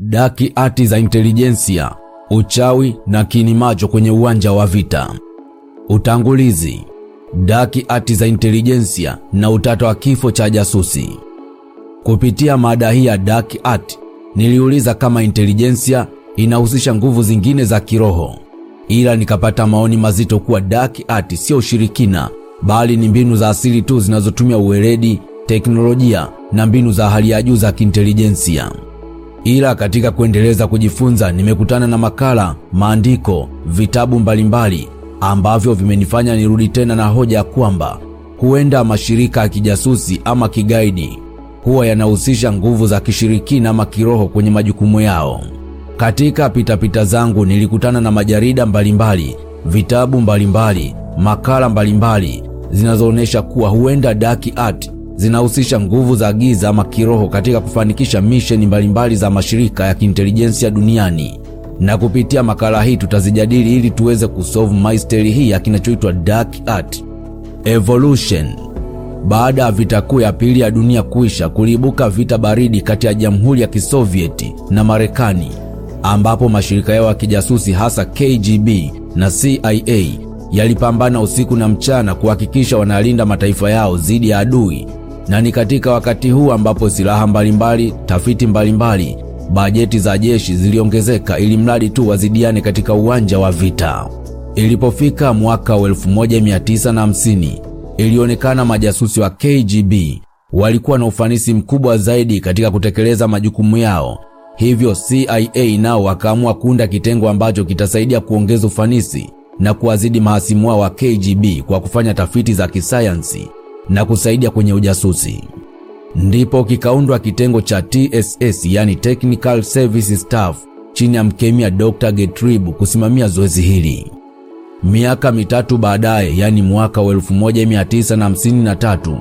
daki ati za intelijensia, uchawi na kinimacho kwenye uwanja wa vita. Utangulizi: daki ati za intelijensia na utata wa kifo cha jasusi. Kupitia mada hii ya dark art, niliuliza kama intelijensia inahusisha nguvu zingine za kiroho, ila nikapata maoni mazito kuwa dark art sio ushirikina, bali ni mbinu za asili tu zinazotumia uweledi, teknolojia na mbinu za hali ya juu za kiintelijensia. Ila katika kuendeleza kujifunza, nimekutana na makala, maandiko, vitabu mbalimbali ambavyo vimenifanya nirudi tena na hoja ya kwamba huenda mashirika ya kijasusi ama kigaidi huwa yanahusisha nguvu za kishirikina ama kiroho kwenye majukumu yao. Katika pitapita zangu nilikutana na majarida mbalimbali, vitabu mbalimbali, makala mbalimbali zinazoonyesha kuwa huenda dark art zinahusisha nguvu za giza ama kiroho katika kufanikisha misheni mbalimbali za mashirika ya kiintelijensia duniani. Na kupitia makala hii tutazijadili ili tuweze kusolve maisteri hii ya kinachoitwa dark art. Evolution. Baada ya vita kuu ya pili ya dunia kuisha, kuliibuka vita baridi kati ya Jamhuri ya Kisovieti na Marekani, ambapo mashirika yao ya kijasusi hasa KGB na CIA yalipambana usiku na mchana kuhakikisha wanalinda mataifa yao dhidi ya adui. Na ni katika wakati huu ambapo silaha mbalimbali, tafiti mbalimbali, bajeti za jeshi ziliongezeka ili mradi tu wazidiane katika uwanja wa vita. Ilipofika mwaka wa 1950 ilionekana majasusi wa KGB walikuwa na ufanisi mkubwa zaidi katika kutekeleza majukumu yao. Hivyo CIA nao wakaamua kuunda kitengo ambacho kitasaidia kuongeza ufanisi na kuwazidi mahasimu wao wa KGB kwa kufanya tafiti za kisayansi na kusaidia kwenye ujasusi. Ndipo kikaundwa kitengo cha TSS, yani Technical Service Staff, chini ya mkemia Dr. Getrib kusimamia zoezi hili. Miaka mitatu baadaye, yani mwaka wa 1953,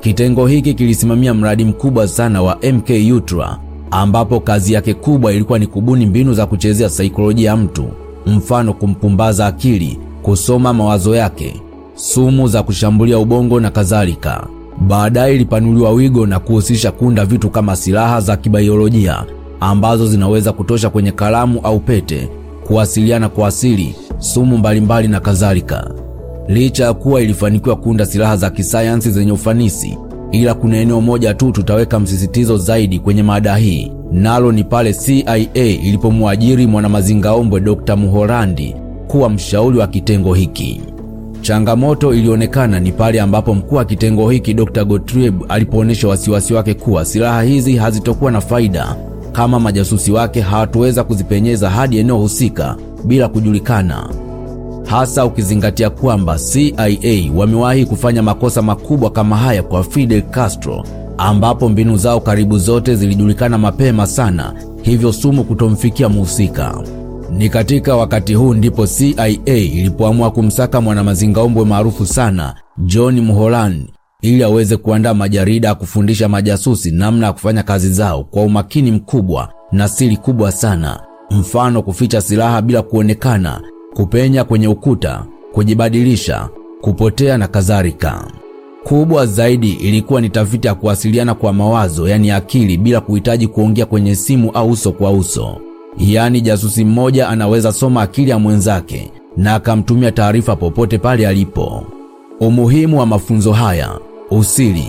kitengo hiki kilisimamia mradi mkubwa sana wa MK Ultra, ambapo kazi yake kubwa ilikuwa ni kubuni mbinu za kuchezea saikolojia ya mtu, mfano kumpumbaza akili, kusoma mawazo yake, sumu za kushambulia ubongo na kadhalika. Baadaye ilipanuliwa wigo na kuhusisha kunda vitu kama silaha za kibaiolojia ambazo zinaweza kutosha kwenye kalamu au pete, kuwasiliana kwa asili, sumu mbalimbali na kadhalika. Licha ya kuwa ilifanikiwa kunda silaha za kisayansi zenye ufanisi, ila kuna eneo moja tu tutaweka msisitizo zaidi kwenye mada hii, nalo ni pale CIA ilipomwajiri mwanamazingaombwe Dr. Muhorandi kuwa mshauri wa kitengo hiki. Changamoto ilionekana ni pale ambapo mkuu wa kitengo hiki Dr. Gottlieb alipoonyesha wasiwasi wake kuwa silaha hizi hazitokuwa na faida kama majasusi wake hawatuweza kuzipenyeza hadi eneo husika bila kujulikana, hasa ukizingatia kwamba CIA wamewahi kufanya makosa makubwa kama haya kwa Fidel Castro, ambapo mbinu zao karibu zote zilijulikana mapema sana, hivyo sumu kutomfikia muhusika. Ni katika wakati huu ndipo CIA ilipoamua kumsaka mwanamazingaombwe maarufu sana John mholani ili aweze kuandaa majarida ya kufundisha majasusi namna ya kufanya kazi zao kwa umakini mkubwa na siri kubwa sana, mfano kuficha silaha bila kuonekana, kupenya kwenye ukuta, kujibadilisha, kupotea na kadhalika. Kubwa zaidi ilikuwa ni tafiti ya kuwasiliana kwa mawazo, yani akili, bila kuhitaji kuongea kwenye simu au uso kwa uso. Yaani jasusi mmoja anaweza soma akili ya mwenzake na akamtumia taarifa popote pale alipo. Umuhimu wa mafunzo haya: usiri.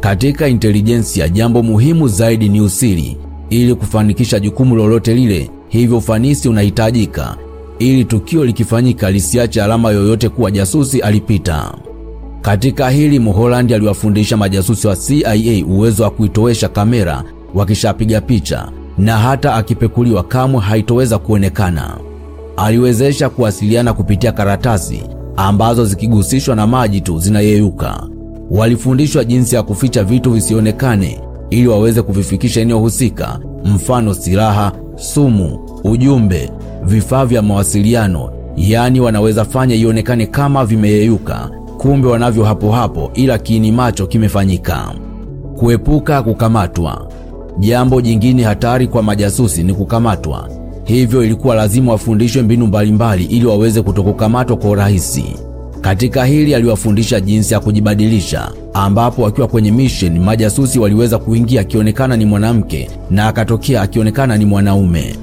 Katika intelijensia, jambo muhimu zaidi ni usiri ili kufanikisha jukumu lolote lile, hivyo ufanisi unahitajika ili tukio likifanyika lisiache alama yoyote kuwa jasusi alipita. Katika hili, Muholandi aliwafundisha majasusi wa CIA uwezo wa kuitowesha kamera wakishapiga picha na hata akipekuliwa kamwe haitoweza kuonekana. Aliwezesha kuwasiliana kupitia karatasi ambazo zikigusishwa na maji tu zinayeyuka. Walifundishwa jinsi ya kuficha vitu visionekane ili waweze kuvifikisha eneo husika, mfano silaha, sumu, ujumbe, vifaa vya mawasiliano. Yaani wanaweza fanya ionekane kama vimeyeyuka, kumbe wanavyo hapo hapo, ila kiini macho kimefanyika. Kuepuka kukamatwa. Jambo jingine hatari kwa majasusi ni kukamatwa, hivyo ilikuwa lazima wafundishwe mbinu mbalimbali ili waweze kutokukamatwa kwa urahisi. Katika hili aliwafundisha jinsi ya kujibadilisha, ambapo wakiwa kwenye mission majasusi waliweza kuingia akionekana ni mwanamke na akatokea akionekana ni mwanaume.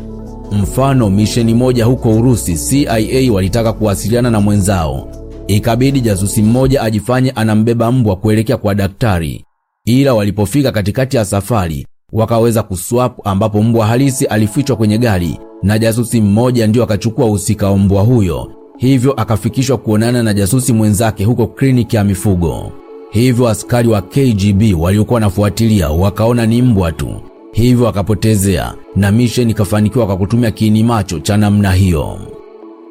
Mfano, misheni moja huko Urusi, CIA walitaka kuwasiliana na mwenzao, ikabidi jasusi mmoja ajifanye anambeba mbwa kuelekea kwa daktari, ila walipofika katikati ya safari wakaweza kuswap, ambapo mbwa halisi alifichwa kwenye gari na jasusi mmoja ndio akachukua uhusika wa mbwa huyo, hivyo akafikishwa kuonana na jasusi mwenzake huko kliniki ya mifugo. Hivyo askari wa KGB waliokuwa wanafuatilia wakaona ni mbwa tu, hivyo akapotezea na misheni ikafanikiwa kwa kutumia kiini macho cha namna hiyo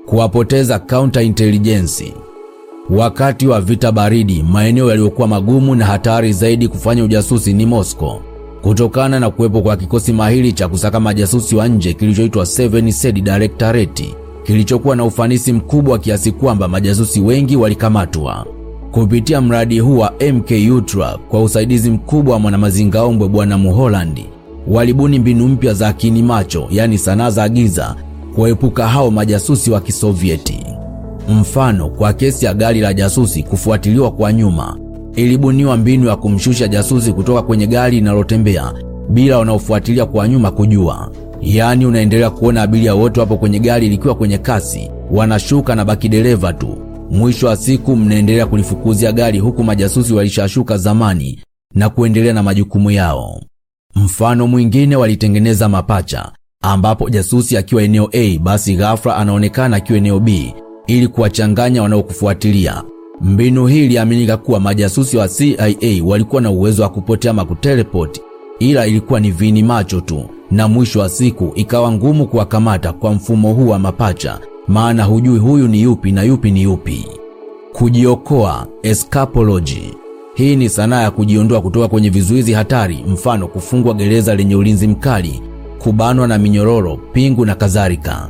kuwapoteza counter intelligence. Wakati wa vita baridi, maeneo yaliyokuwa magumu na hatari zaidi kufanya ujasusi ni Moscow, kutokana na kuwepo kwa kikosi mahiri cha kusaka majasusi wa nje kilichoitwa Seven Said Directorate, kilichokuwa na ufanisi mkubwa kiasi kwamba majasusi wengi walikamatwa. Kupitia mradi huu wa MK Ultra kwa usaidizi mkubwa wa mwanamazingaombwe bwana Muholandi, walibuni mbinu mpya za akini macho, yaani sanaa za giza, kuepuka hao majasusi wa Kisovieti. Mfano, kwa kesi ya gari la jasusi kufuatiliwa kwa nyuma, ilibuniwa mbinu ya kumshusha jasusi kutoka kwenye gari linalotembea bila wanaofuatilia kwa nyuma kujua. Yaani unaendelea kuona abiria wote wapo kwenye gari likiwa kwenye kasi, wanashuka na baki dereva tu. Mwisho wa siku mnaendelea kulifukuzia gari huku majasusi walishashuka zamani na kuendelea na majukumu yao. Mfano mwingine walitengeneza mapacha, ambapo jasusi akiwa eneo A basi ghafla anaonekana akiwa eneo B ili kuwachanganya wanaokufuatilia. Mbinu hii iliaminika kuwa majasusi wa CIA walikuwa na uwezo wa kupotea ama kuteleport, ila ilikuwa ni vini macho tu, na mwisho wa siku ikawa ngumu kuwakamata kwa mfumo huu wa mapacha, maana hujui huyu ni yupi na yupi ni yupi. Kujiokoa, escapology. Hii ni sanaa ya kujiondoa kutoka kwenye vizuizi hatari, mfano kufungwa gereza lenye ulinzi mkali, kubanwa na minyororo, pingu na kadhalika.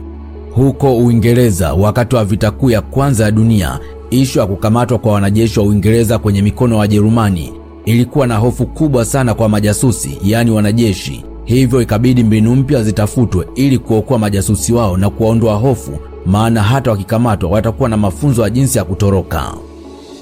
Huko Uingereza, wakati wa vita kuu ya kwanza ya dunia, ishu ya kukamatwa kwa wanajeshi wa Uingereza kwenye mikono ya Wajerumani ilikuwa na hofu kubwa sana kwa majasusi, yaani wanajeshi. Hivyo ikabidi mbinu mpya zitafutwe ili kuokoa majasusi wao na kuwaondoa hofu, maana hata wakikamatwa watakuwa na mafunzo ya jinsi ya kutoroka.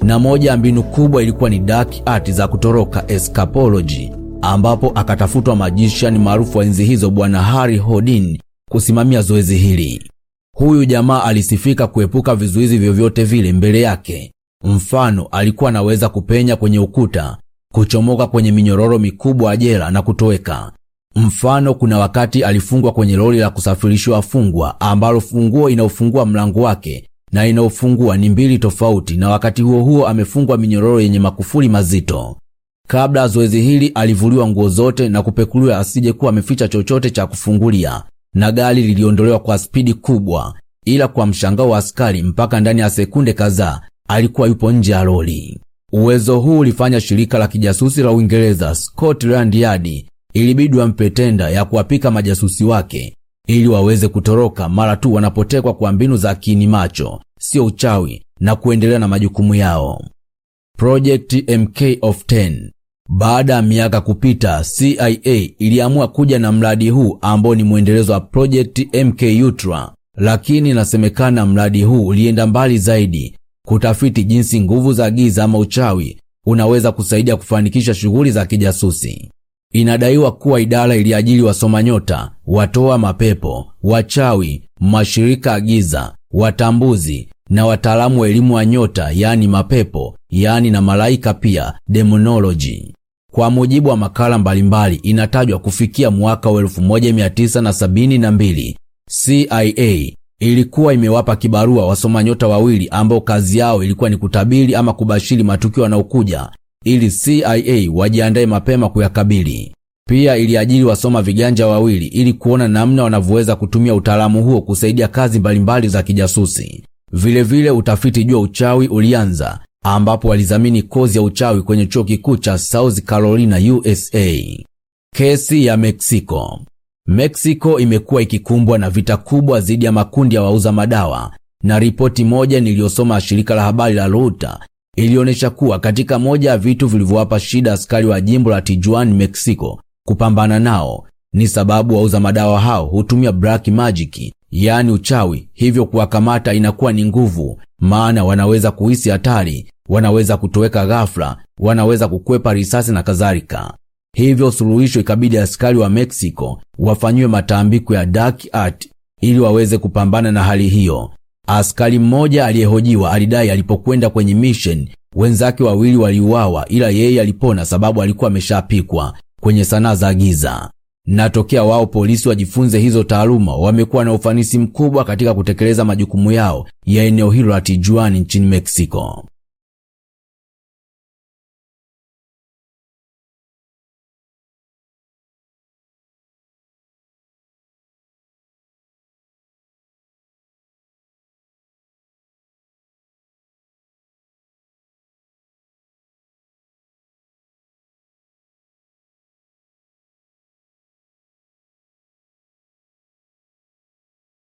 Na moja ya mbinu kubwa ilikuwa ni dark art za kutoroka, escapology, ambapo akatafutwa magician maarufu wa enzi hizo bwana Harry Houdini kusimamia zoezi hili. Huyu jamaa alisifika kuepuka vizuizi vyovyote vile mbele yake. Mfano, alikuwa anaweza kupenya kwenye ukuta, kuchomoka kwenye minyororo mikubwa jela na kutoweka. Mfano, kuna wakati alifungwa kwenye lori la kusafirishwa wafungwa ambalo funguo inaofungua mlango wake na inaofungua ni mbili tofauti, na wakati huo huo amefungwa minyororo yenye makufuli mazito. Kabla ya zoezi hili alivuliwa nguo zote na kupekuliwa asije kuwa ameficha chochote cha kufungulia, na gari liliondolewa kwa spidi kubwa, ila kwa mshangao wa askari, mpaka ndani ya sekunde kadhaa alikuwa yupo nje ya lori. Uwezo huu ulifanya shirika la kijasusi la Uingereza Scotland Yard ilibidi wampe tenda ya kuwapika majasusi wake ili waweze kutoroka mara tu wanapotekwa kwa mbinu za kini macho, sio uchawi, na kuendelea na majukumu yao. Project MK of 10 baada ya miaka kupita, CIA iliamua kuja na mradi huu ambao ni mwendelezo wa Project MK Ultra, lakini inasemekana mradi huu ulienda mbali zaidi kutafiti jinsi nguvu za giza ama uchawi unaweza kusaidia kufanikisha shughuli za kijasusi. Inadaiwa kuwa idara iliajiri wasoma nyota, watoa mapepo, wachawi, mashirika ya giza, watambuzi na wataalamu wa elimu wa nyota, yaani mapepo, yaani na malaika pia, demonology. Kwa mujibu wa makala mbalimbali, inatajwa kufikia mwaka wa 1972 CIA ilikuwa imewapa kibarua wasoma nyota wawili ambao kazi yao ilikuwa ni kutabiri ama kubashiri matukio yanayokuja ili CIA wajiandae mapema kuyakabili. Pia iliajiri wasoma viganja wawili ili kuona namna wanavyoweza kutumia utaalamu huo kusaidia kazi mbalimbali za kijasusi. Vilevile vile utafiti juu ya uchawi ulianza ambapo walizamini kozi ya uchawi kwenye chuo kikuu cha South Carolina USA. Kesi ya Meksiko. Meksiko imekuwa ikikumbwa na vita kubwa dhidi ya makundi ya wauza madawa, na ripoti moja niliyosoma shirika la habari la Ruta ilionyesha kuwa katika moja ya vitu vilivyowapa shida askari wa jimbo la tijuan Meksiko kupambana nao ni sababu wauza madawa hao hutumia black magic, yaani uchawi, hivyo kuwakamata inakuwa ni nguvu, maana wanaweza kuhisi hatari, wanaweza kutoweka ghafla, wanaweza kukwepa risasi na kadhalika. Hivyo suluhisho ikabidi askari wa Mexico wafanyiwe matambiko ya dark art ili waweze kupambana na hali hiyo. Askari mmoja aliyehojiwa alidai alipokwenda kwenye mission wenzake wawili waliuawa, ila yeye alipona sababu alikuwa ameshapikwa kwenye sanaa za giza. Na tokea wao polisi wajifunze hizo taaluma, wamekuwa na ufanisi mkubwa katika kutekeleza majukumu yao ya eneo hilo la Tijuana nchini Mexico.